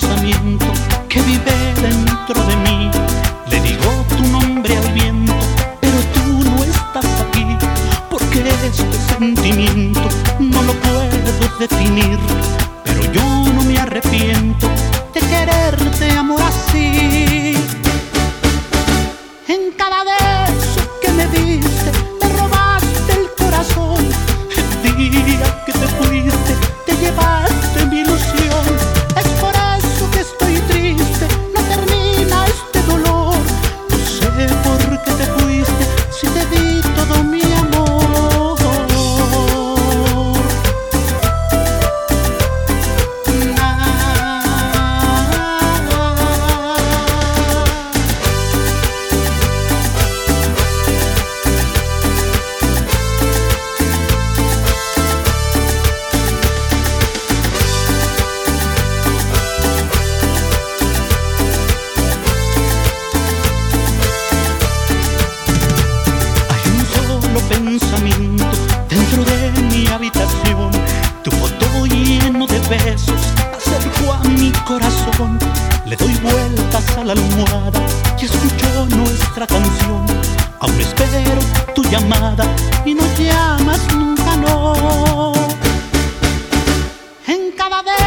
pensamiento que vive dentro de mí. Le digo tu nombre al viento, pero tú no estás aquí, porque este sentimiento no lo puedo definir. La almohada y escucho nuestra canción. Aún espero tu llamada y no llamas nunca, no. En cada vez